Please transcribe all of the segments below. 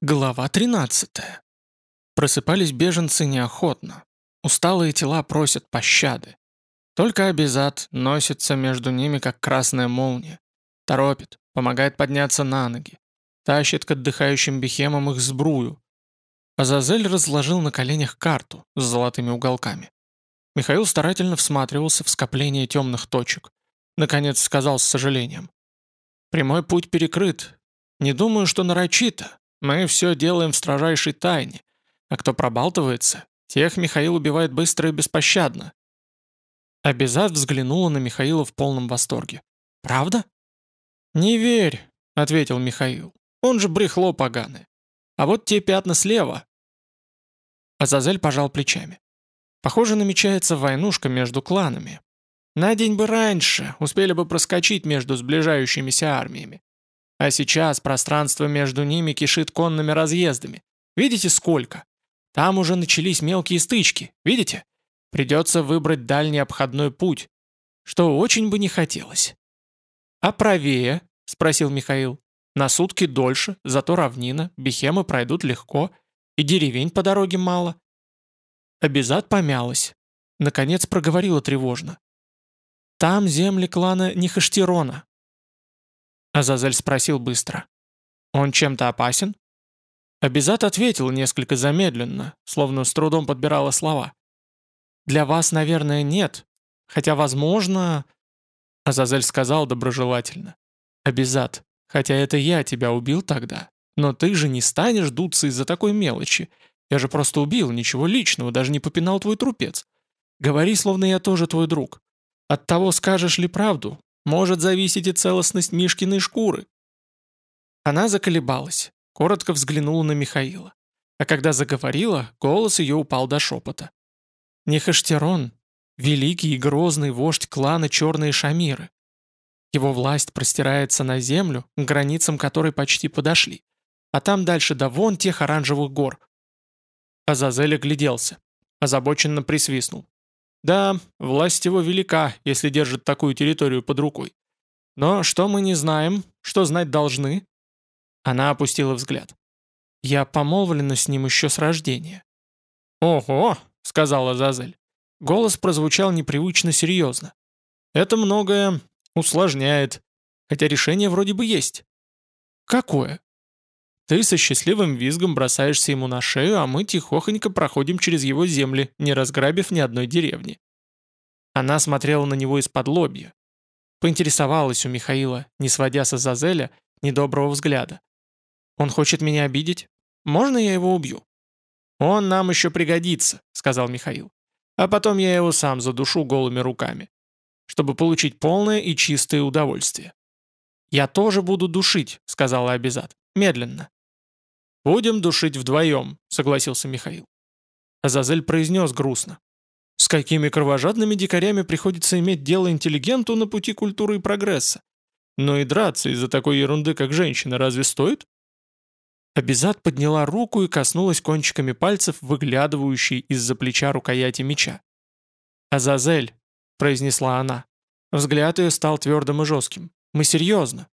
Глава 13. Просыпались беженцы неохотно. Усталые тела просят пощады. Только Абизат носится между ними, как красная молния. Торопит, помогает подняться на ноги. Тащит к отдыхающим бехемам их сбрую. Азазель разложил на коленях карту с золотыми уголками. Михаил старательно всматривался в скопление темных точек. Наконец сказал с сожалением. «Прямой путь перекрыт. Не думаю, что нарочито, мы все делаем в строжайшей тайне, а кто пробалтывается, тех Михаил убивает быстро и беспощадно». Абизат взглянула на Михаила в полном восторге. «Правда?» «Не верь», — ответил Михаил. «Он же брехло поганое. А вот те пятна слева». Азазель пожал плечами. «Похоже, намечается войнушка между кланами. На день бы раньше успели бы проскочить между сближающимися армиями. А сейчас пространство между ними кишит конными разъездами. Видите, сколько? Там уже начались мелкие стычки, видите? Придется выбрать дальний обходной путь, что очень бы не хотелось. «А правее?» — спросил Михаил. «На сутки дольше, зато равнина, бихемы пройдут легко, и деревень по дороге мало». Абизат помялась. Наконец проговорила тревожно. «Там земли клана Нихаштерона, Азазель спросил быстро. «Он чем-то опасен?» Абизат ответил несколько замедленно, словно с трудом подбирала слова. «Для вас, наверное, нет. Хотя, возможно...» Азазель сказал доброжелательно. «Абизат, хотя это я тебя убил тогда, но ты же не станешь дуться из-за такой мелочи. Я же просто убил, ничего личного, даже не попинал твой трупец. Говори, словно я тоже твой друг. От того, скажешь ли правду, может зависеть и целостность Мишкиной шкуры. Она заколебалась, коротко взглянула на Михаила. А когда заговорила, голос ее упал до шепота. Нехаштерон — великий и грозный вождь клана Черные Шамиры. Его власть простирается на землю, к границам которой почти подошли. А там дальше до вон тех оранжевых гор. Азазель огляделся. Озабоченно присвистнул. Да, власть его велика, если держит такую территорию под рукой. Но что мы не знаем, что знать должны?» Она опустила взгляд. «Я помолвлена с ним еще с рождения». «Ого!» — сказала Зазель. Голос прозвучал непривычно серьезно. «Это многое усложняет, хотя решение вроде бы есть». «Какое?» Ты со счастливым визгом бросаешься ему на шею, а мы тихохонько проходим через его земли, не разграбив ни одной деревни. Она смотрела на него из-под лобья. Поинтересовалась у Михаила, не сводя с Азазеля, недоброго взгляда. «Он хочет меня обидеть? Можно я его убью?» «Он нам еще пригодится», — сказал Михаил. «А потом я его сам задушу голыми руками, чтобы получить полное и чистое удовольствие». «Я тоже буду душить», — сказала Абизад. «Медленно». «Будем душить вдвоем», — согласился Михаил. Азазель произнес грустно. «С какими кровожадными дикарями приходится иметь дело интеллигенту на пути культуры и прогресса? Но и драться из-за такой ерунды, как женщина, разве стоит?» Абизад подняла руку и коснулась кончиками пальцев, выглядывающей из-за плеча рукояти меча. «Азазель», — произнесла она. Взгляд ее стал твердым и жестким. «Мы серьезно».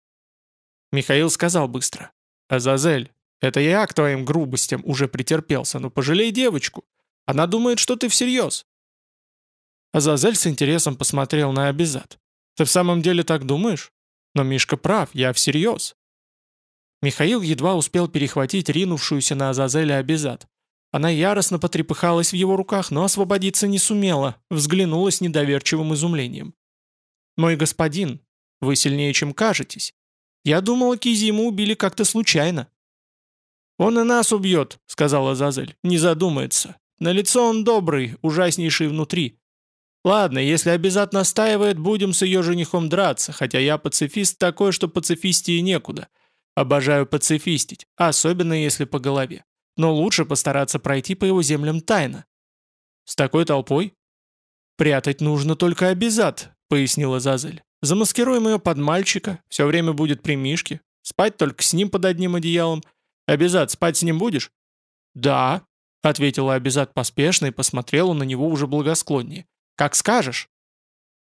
Михаил сказал быстро. «Азазель, это я к твоим грубостям уже претерпелся, но пожалей девочку. Она думает, что ты всерьез». Азазель с интересом посмотрел на Абизад. «Ты в самом деле так думаешь? Но Мишка прав, я всерьез». Михаил едва успел перехватить ринувшуюся на Азазеля Абизад. Она яростно потрепыхалась в его руках, но освободиться не сумела, взглянула с недоверчивым изумлением. «Мой господин, вы сильнее, чем кажетесь. Я думала, Кизиму убили как-то случайно». «Он и нас убьет», — сказала Зазель, — «не задумается. На лицо он добрый, ужаснейший внутри. Ладно, если обязательно настаивает, будем с ее женихом драться, хотя я пацифист такой, что пацифистии некуда. Обожаю пацифистить, особенно если по голове. Но лучше постараться пройти по его землям тайно». «С такой толпой?» «Прятать нужно только обязат», — пояснила Зазель. «Замаскируем ее под мальчика, все время будет при Мишке, спать только с ним под одним одеялом, «Абизад, спать с ним будешь?» «Да», — ответила Абизад поспешно и посмотрела на него уже благосклоннее. «Как скажешь».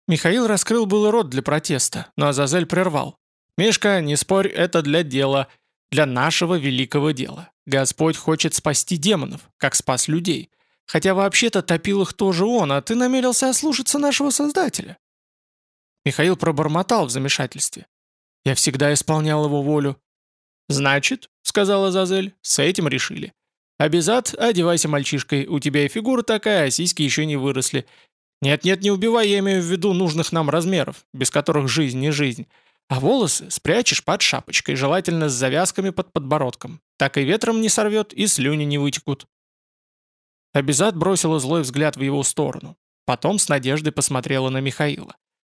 Михаил раскрыл было рот для протеста, но Азазель прервал. «Мишка, не спорь, это для дела. Для нашего великого дела. Господь хочет спасти демонов, как спас людей. Хотя вообще-то топил их тоже он, а ты намерился ослушаться нашего Создателя». Михаил пробормотал в замешательстве. «Я всегда исполнял его волю». «Значит», — сказала Зазель, — «с этим решили. Обязат, одевайся мальчишкой, у тебя и фигура такая, а сиськи еще не выросли. Нет-нет, не убивай, я имею в виду нужных нам размеров, без которых жизнь не жизнь. А волосы спрячешь под шапочкой, желательно с завязками под подбородком. Так и ветром не сорвет, и слюни не вытекут. Абизат бросила злой взгляд в его сторону. Потом с надеждой посмотрела на Михаила.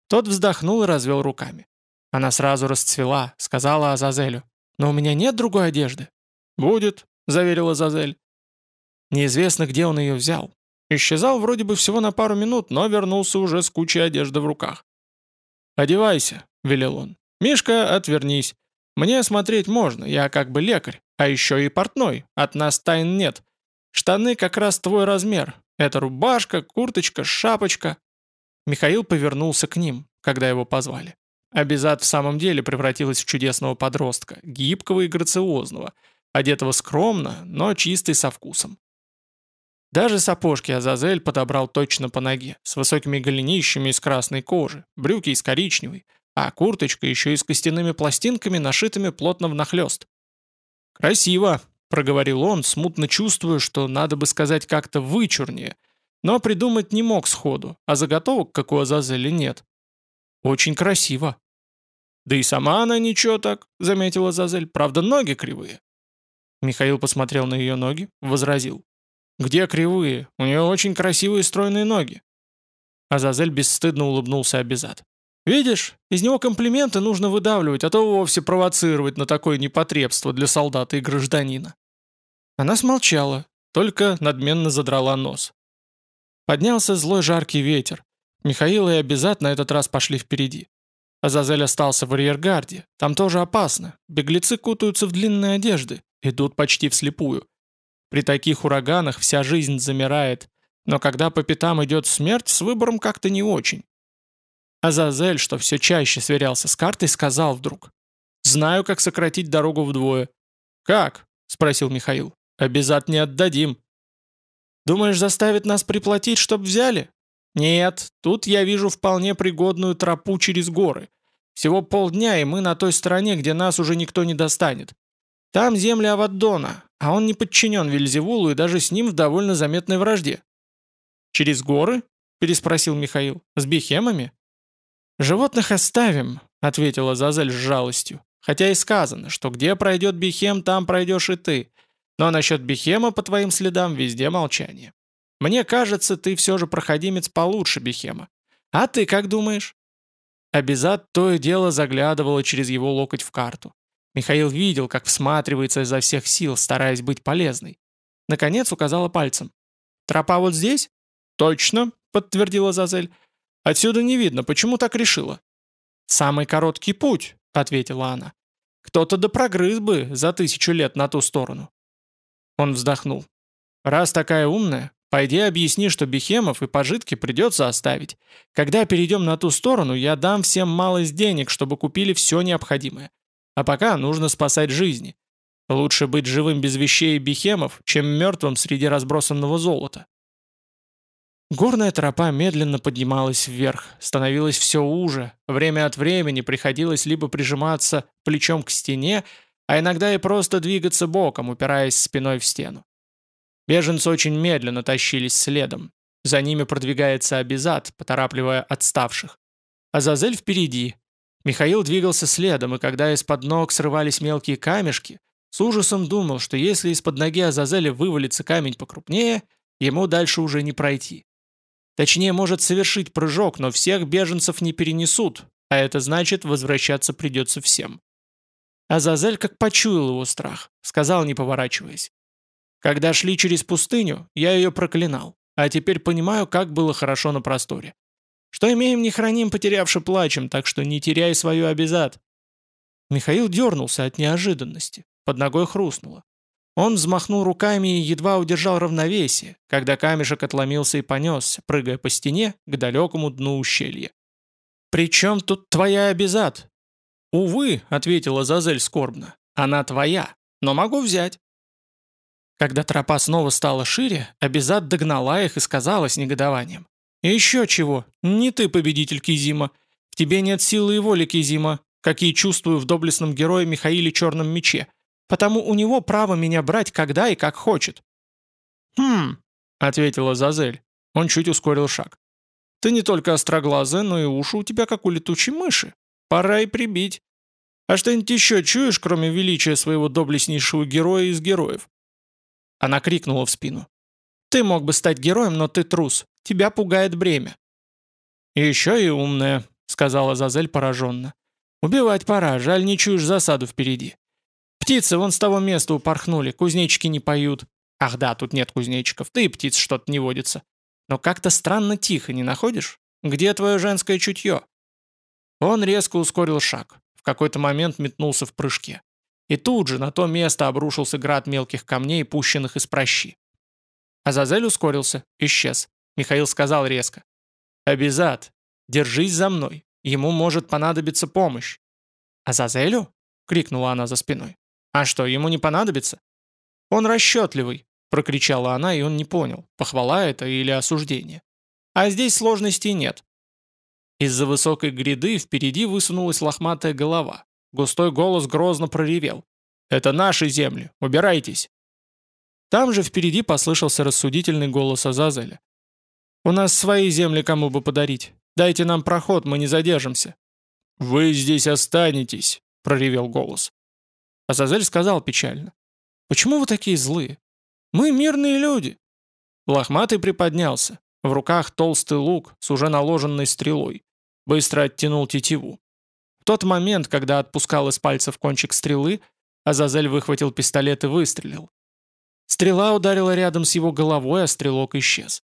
Тот вздохнул и развел руками. Она сразу расцвела, сказала Азазелю. «Но у меня нет другой одежды». «Будет», — заверила Азазель. Неизвестно, где он ее взял. Исчезал вроде бы всего на пару минут, но вернулся уже с кучей одежды в руках. «Одевайся», — велел он. «Мишка, отвернись. Мне смотреть можно, я как бы лекарь, а еще и портной, от нас тайн нет. Штаны как раз твой размер. Это рубашка, курточка, шапочка». Михаил повернулся к ним, когда его позвали. Абизат в самом деле превратилась в чудесного подростка, гибкого и грациозного, одетого скромно, но чистый со вкусом. Даже сапожки Азазель подобрал точно по ноге, с высокими голенищами из красной кожи, брюки из коричневой, а курточка еще и с костяными пластинками, нашитыми плотно внахлёст. «Красиво», — проговорил он, смутно чувствуя, что надо бы сказать как-то вычурнее, но придумать не мог сходу, а заготовок, как у Азазеля, нет. «Очень красиво». «Да и сама она ничего так», — заметила Азазель, — «правда, ноги кривые». Михаил посмотрел на ее ноги, возразил. «Где кривые? У нее очень красивые стройные ноги». Азазель бесстыдно улыбнулся Абизад. «Видишь, из него комплименты нужно выдавливать, а то вовсе провоцировать на такое непотребство для солдата и гражданина». Она смолчала, только надменно задрала нос. Поднялся злой жаркий ветер. Михаил и Абизад на этот раз пошли впереди. Азазель остался в арьергарде. Там тоже опасно. Беглецы кутаются в длинные одежды. Идут почти вслепую. При таких ураганах вся жизнь замирает, но когда по пятам идет смерть, с выбором как-то не очень. Азазель, что все чаще сверялся с картой, сказал вдруг. «Знаю, как сократить дорогу вдвое». «Как?» — спросил Михаил. «Обязат не отдадим». «Думаешь, заставит нас приплатить, чтоб взяли?» «Нет, тут я вижу вполне пригодную тропу через горы. Всего полдня, и мы на той стороне, где нас уже никто не достанет. Там земли Аваддона, а он не подчинен Вильзевулу и даже с ним в довольно заметной вражде. «Через горы?» – переспросил Михаил. «С бихемами?» «Животных оставим», – ответила Зазель с жалостью. «Хотя и сказано, что где пройдет бихем, там пройдешь и ты. Но насчет бихема по твоим следам везде молчание. Мне кажется, ты все же проходимец получше бихема. А ты как думаешь?» Абизад то и дело заглядывала через его локоть в карту. Михаил видел, как всматривается изо всех сил, стараясь быть полезной. Наконец указала пальцем. «Тропа вот здесь?» «Точно», — подтвердила Зазель. «Отсюда не видно, почему так решила?» «Самый короткий путь», — ответила она. «Кто-то да прогрыз бы за тысячу лет на ту сторону». Он вздохнул. «Раз такая умная, пойди объясни, что бихемов и пожитки придется оставить. Когда перейдем на ту сторону, я дам всем малость денег, чтобы купили все необходимое. А пока нужно спасать жизни. Лучше быть живым без вещей и бихемов, чем мертвым среди разбросанного золота. Горная тропа медленно поднималась вверх, становилась все уже, время от времени приходилось либо прижиматься плечом к стене, а иногда и просто двигаться боком, упираясь спиной в стену. Беженцы очень медленно тащились следом. За ними продвигается Абизад, поторапливая отставших. Азазель впереди, Михаил двигался следом, и когда из-под ног срывались мелкие камешки, с ужасом думал, что если из-под ноги Азазеля вывалится камень покрупнее, ему дальше уже не пройти. Точнее, может совершить прыжок, но всех беженцев не перенесут, а это значит, возвращаться придется всем. Азазель как почуял его страх, сказал, не поворачиваясь. Когда шли через пустыню, я ее проклинал, а теперь понимаю, как было хорошо на просторе. Что имеем, не храним, потерявши плачем, так что не теряй свою обязат». Михаил дернулся от неожиданности, под ногой хрустнуло. Он взмахнул руками и едва удержал равновесие, когда камешек отломился и понесся, прыгая по стене к далекому дну ущелья. «При чем тут твоя обязат?» «Увы», — ответила Зазель скорбно, — Она твоя, но могу взять». Когда тропа снова стала шире, Абизад догнала их и сказала с негодованием. «И еще чего, не ты победитель Кизима. В тебе нет силы и воли Кизима, какие чувствую в доблестном герое Михаиле Черном Мече, потому у него право меня брать когда и как хочет». «Хм», — ответила Зазель. Он чуть ускорил шаг. «Ты не только остроглазая, но и уши у тебя как у летучей мыши. Пора и прибить. А что-нибудь еще чуешь, кроме величия своего доблестнейшего героя из героев?» Она крикнула в спину. «Ты мог бы стать героем, но ты трус. Тебя пугает бремя». «Еще и умная», — сказала Зазель пораженно. «Убивать пора, жаль, не чуешь засаду впереди. Птицы вон с того места упорхнули, кузнечики не поют. Ах да, тут нет кузнечиков, да и птиц что-то не водится. Но как-то странно тихо, не находишь? Где твое женское чутье?» Он резко ускорил шаг, в какой-то момент метнулся в прыжке. И тут же на то место обрушился град мелких камней, пущенных из прощи. Азазель ускорился, исчез. Михаил сказал резко. «Абизад, держись за мной. Ему может понадобиться помощь». «Азазелю?» — крикнула она за спиной. «А что, ему не понадобится?» «Он расчетливый», — прокричала она, и он не понял, похвала это или осуждение. «А здесь сложностей нет». Из-за высокой гряды впереди высунулась лохматая голова. Густой голос грозно проревел. «Это наши земли! Убирайтесь!» Там же впереди послышался рассудительный голос Азазеля. «У нас свои земли кому бы подарить. Дайте нам проход, мы не задержимся». «Вы здесь останетесь», — проревел голос. Азазель сказал печально. «Почему вы такие злые? Мы мирные люди». Лохматый приподнялся. В руках толстый лук с уже наложенной стрелой. Быстро оттянул тетиву. В тот момент, когда отпускал из пальцев кончик стрелы, Азазель выхватил пистолет и выстрелил. Стрела ударила рядом с его головой, а стрелок исчез.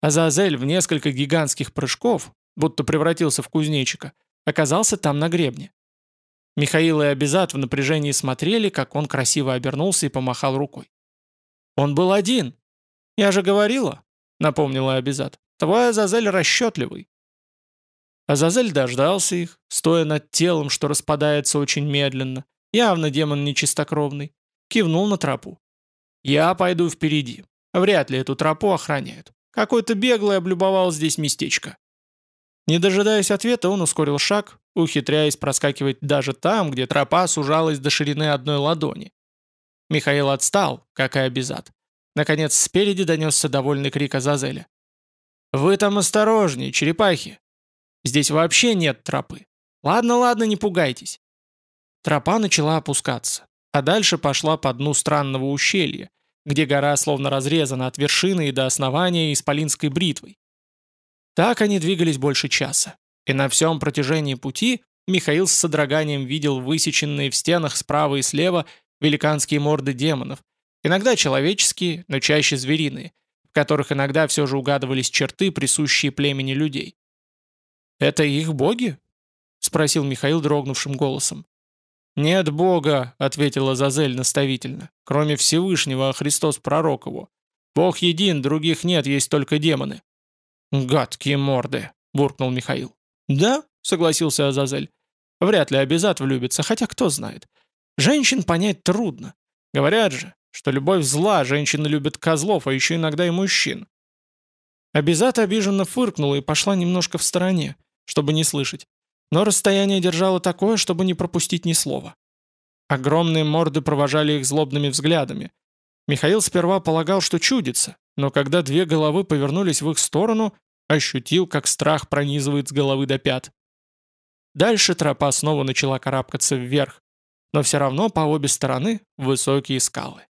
Азазель в несколько гигантских прыжков, будто превратился в кузнечика, оказался там на гребне. Михаил и Абизат в напряжении смотрели, как он красиво обернулся и помахал рукой. «Он был один!» «Я же говорила», — напомнила Абизат. «Твой Азазель расчетливый. Азазель дождался их, стоя над телом, что распадается очень медленно, явно демон нечистокровный, кивнул на тропу. «Я пойду впереди. Вряд ли эту тропу охраняют. Какой-то беглый облюбовал здесь местечко». Не дожидаясь ответа, он ускорил шаг, ухитряясь проскакивать даже там, где тропа сужалась до ширины одной ладони. Михаил отстал, как и обязат. Наконец, спереди донесся довольный крик Азазеля. «Вы там осторожнее, черепахи! Здесь вообще нет тропы. Ладно, ладно, не пугайтесь. Тропа начала опускаться, а дальше пошла по дну странного ущелья, где гора словно разрезана от вершины и до основания исполинской бритвой. Так они двигались больше часа, и на всем протяжении пути Михаил с содроганием видел высеченные в стенах справа и слева великанские морды демонов, иногда человеческие, но чаще звериные, в которых иногда все же угадывались черты, присущие племени людей. «Это их боги?» — спросил Михаил дрогнувшим голосом. «Нет Бога», — ответила Зазель наставительно, — «кроме Всевышнего, а Христос пророк его. Бог един, других нет, есть только демоны». «Гадкие морды», — буркнул Михаил. «Да», — согласился Азазель. «Вряд ли обязат влюбится, хотя кто знает. Женщин понять трудно. Говорят же, что любовь зла, женщины любят козлов, а еще иногда и мужчин». Обязат обиженно фыркнула и пошла немножко в стороне чтобы не слышать, но расстояние держало такое, чтобы не пропустить ни слова. Огромные морды провожали их злобными взглядами. Михаил сперва полагал, что чудится, но когда две головы повернулись в их сторону, ощутил, как страх пронизывает с головы до пят. Дальше тропа снова начала карабкаться вверх, но все равно по обе стороны высокие скалы.